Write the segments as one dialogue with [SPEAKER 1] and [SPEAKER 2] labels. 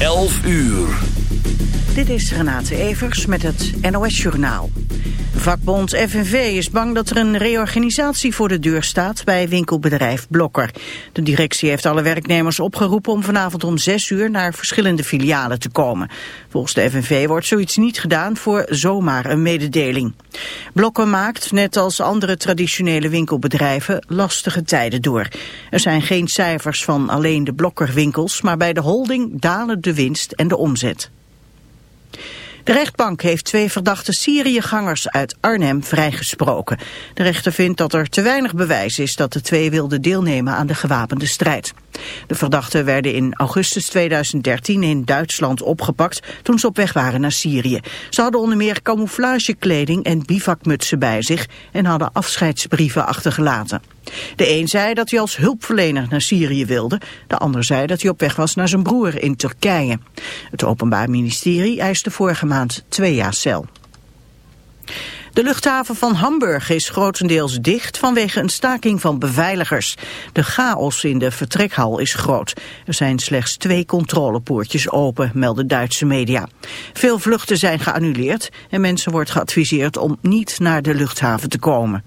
[SPEAKER 1] 11 uur.
[SPEAKER 2] Dit is Renate Evers met het NOS Journaal. Vakbond FNV is bang dat er een reorganisatie voor de deur staat bij winkelbedrijf Blokker. De directie heeft alle werknemers opgeroepen om vanavond om 6 uur naar verschillende filialen te komen. Volgens de FNV wordt zoiets niet gedaan voor zomaar een mededeling. Blokker maakt, net als andere traditionele winkelbedrijven, lastige tijden door. Er zijn geen cijfers van alleen de Blokkerwinkels, maar bij de holding dalen de winst en de omzet. De rechtbank heeft twee verdachte Syriëgangers uit Arnhem vrijgesproken. De rechter vindt dat er te weinig bewijs is dat de twee wilden deelnemen aan de gewapende strijd. De verdachten werden in augustus 2013 in Duitsland opgepakt toen ze op weg waren naar Syrië. Ze hadden onder meer camouflagekleding en bivakmutsen bij zich en hadden afscheidsbrieven achtergelaten. De een zei dat hij als hulpverlener naar Syrië wilde. De ander zei dat hij op weg was naar zijn broer in Turkije. Het Openbaar Ministerie eiste vorige maand twee jaar cel. De luchthaven van Hamburg is grotendeels dicht vanwege een staking van beveiligers. De chaos in de vertrekhal is groot. Er zijn slechts twee controlepoortjes open, melden Duitse media. Veel vluchten zijn geannuleerd en mensen wordt geadviseerd om niet naar de luchthaven te komen.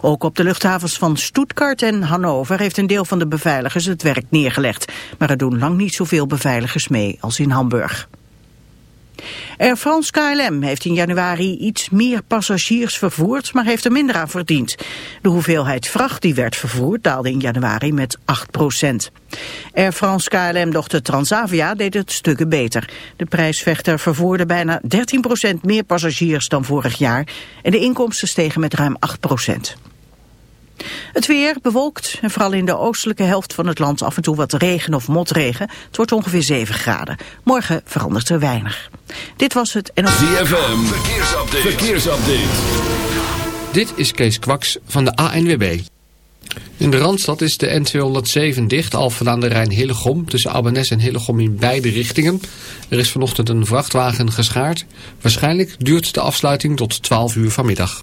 [SPEAKER 2] Ook op de luchthavens van Stuttgart en Hannover heeft een deel van de beveiligers het werk neergelegd. Maar er doen lang niet zoveel beveiligers mee als in Hamburg. Air France KLM heeft in januari iets meer passagiers vervoerd, maar heeft er minder aan verdiend. De hoeveelheid vracht die werd vervoerd daalde in januari met 8% Air France KLM-dochter Transavia deed het stukken beter. De prijsvechter vervoerde bijna 13% meer passagiers dan vorig jaar en de inkomsten stegen met ruim 8 het weer bewolkt en vooral in de oostelijke helft van het land af en toe wat regen of motregen. Het wordt ongeveer 7 graden. Morgen verandert er weinig. Dit was het en...
[SPEAKER 1] ZFM, verkeersupdate. verkeersupdate.
[SPEAKER 3] Dit is Kees Kwaks van de ANWB. In de Randstad is de N207 dicht, al aan de Rijn Hillegom, tussen Abbenes en Hillegom in beide richtingen. Er is vanochtend een vrachtwagen geschaard. Waarschijnlijk duurt de afsluiting tot 12 uur vanmiddag.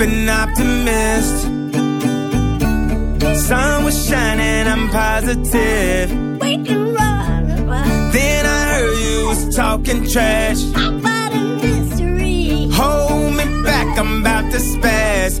[SPEAKER 4] An optimist. Sun was shining, I'm positive.
[SPEAKER 5] We can run,
[SPEAKER 4] Then I heard you was talking trash.
[SPEAKER 5] about a mystery.
[SPEAKER 4] Hold me back, I'm about to spaz.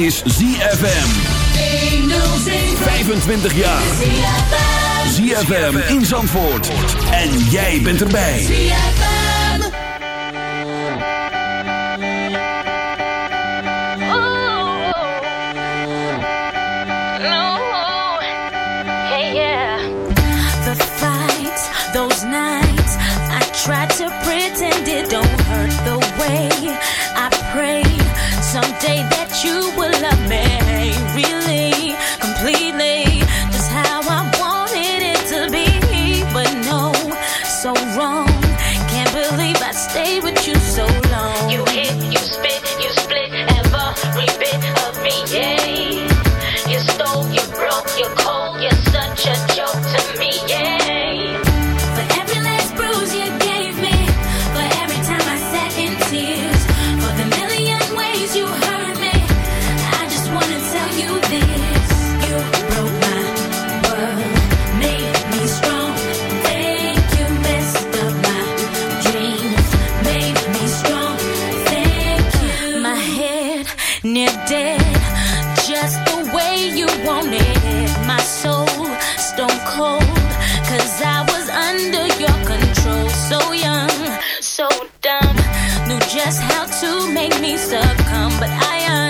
[SPEAKER 1] is ZFM. 25 jaar. ZFM in Zandvoort. En jij bent erbij.
[SPEAKER 6] Pretend the way someday that you near dead, just the way you wanted my soul stone cold. Cause I was under your control, so young, so dumb. Knew just how to make me succumb, but I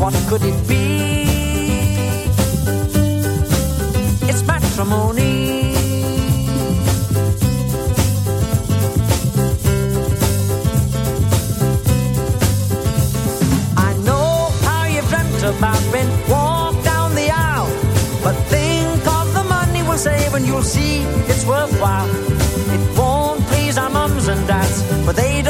[SPEAKER 7] What could it be? It's matrimony. I know how you've dreamt about being walked down the aisle, but think of the money we'll save and you'll see it's worthwhile. It won't please our mums and dads, but they don't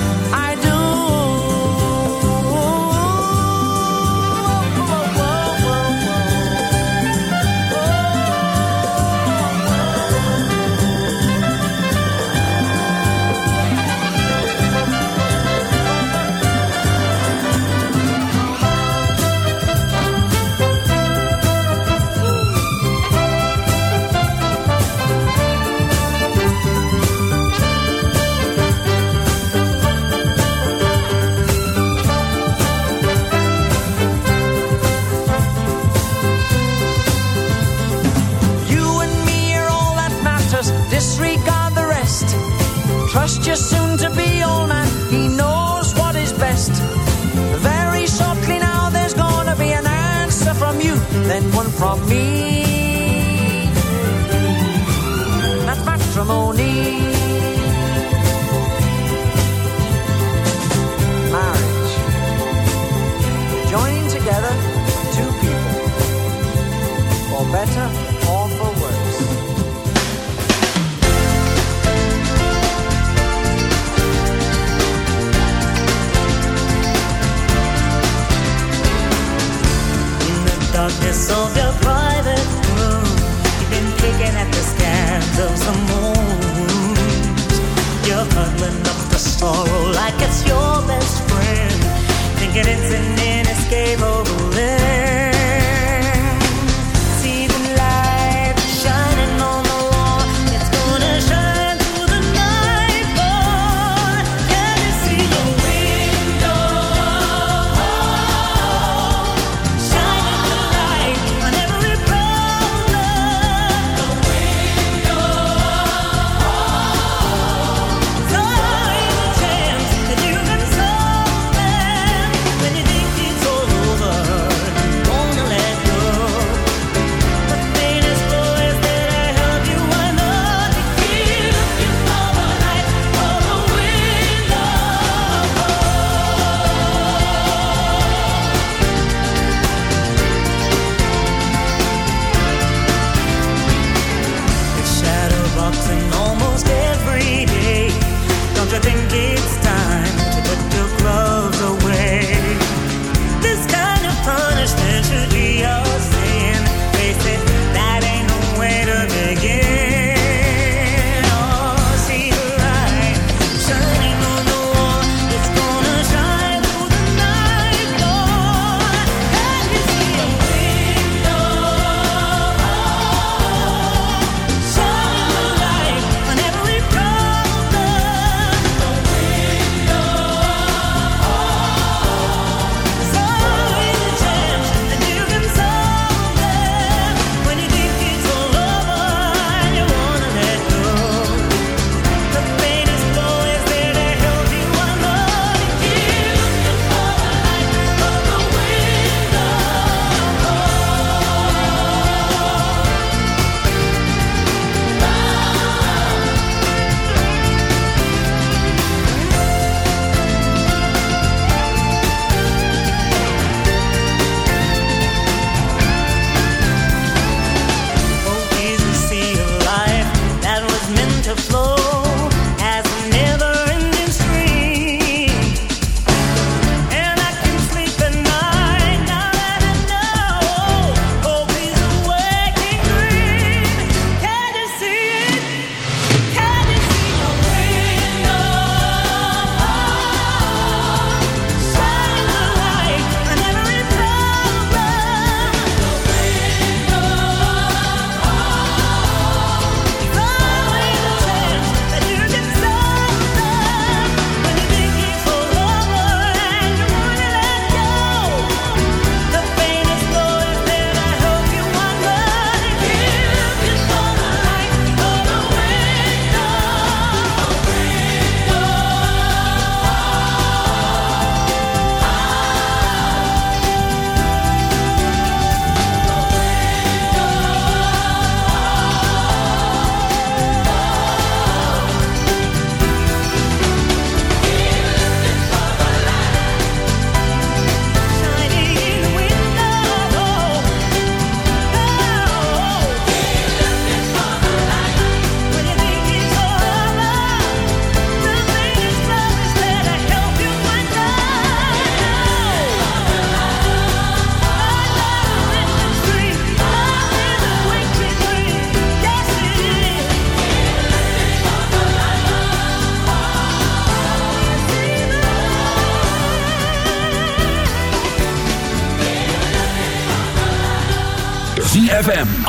[SPEAKER 7] from me. That's matrimony. Marriage. Joining together two people for better
[SPEAKER 8] of your private room, you've been picking at the scans of the moon. You're huddling up the sorrow like it's your best friend, thinking it's an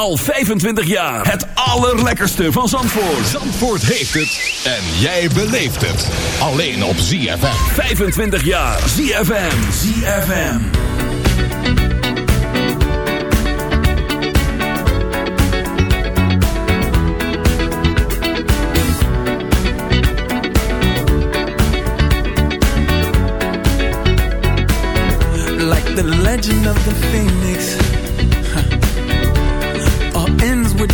[SPEAKER 1] Al 25 jaar. Het allerlekkerste van Zandvoort.
[SPEAKER 9] Zandvoort heeft het. En jij beleeft het. Alleen op ZFM.
[SPEAKER 1] 25 jaar. ZFM. ZFM.
[SPEAKER 10] Like the legend of the phoenix.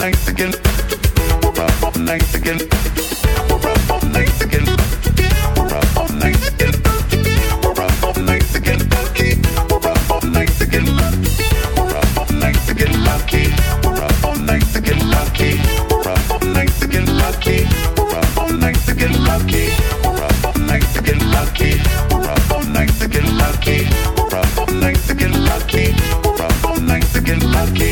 [SPEAKER 10] Thanks again. Thanks again. Thanks again. Thanks again. lucky.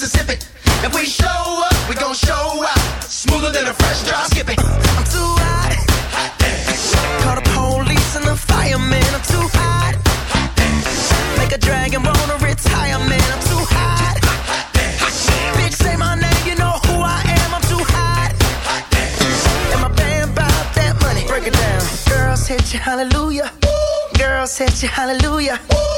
[SPEAKER 11] Mississippi. If we show up, we gon' show out. Smoother than a fresh drop. Skip it. I'm too hot. hot Call the police and the fireman. I'm too hot. hot Make a dragon wanna retire, man. I'm too hot. hot Bitch, say my name, you know who I am. I'm too hot. hot And my band bought that money. Break it down. Girls hit you, hallelujah. Girls hit you, hallelujah. Girls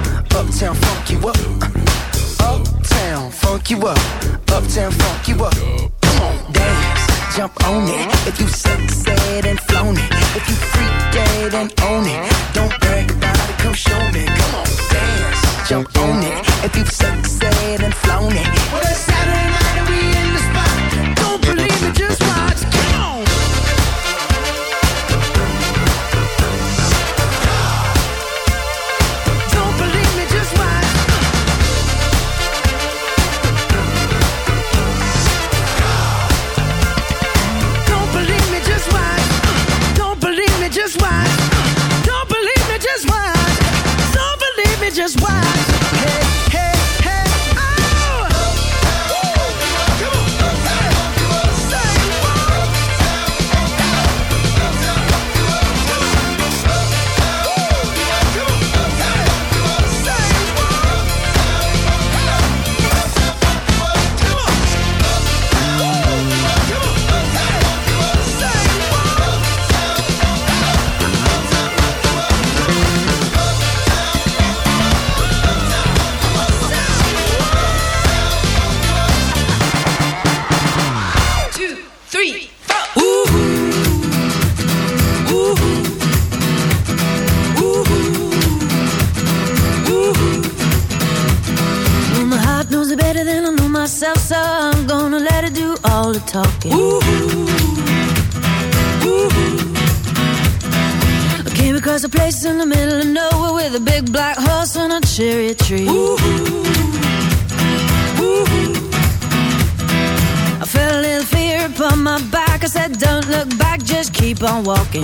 [SPEAKER 12] A cherry tree. I felt a little fear upon my back. I said, Don't look back, just keep on walking.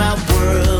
[SPEAKER 12] my
[SPEAKER 13] world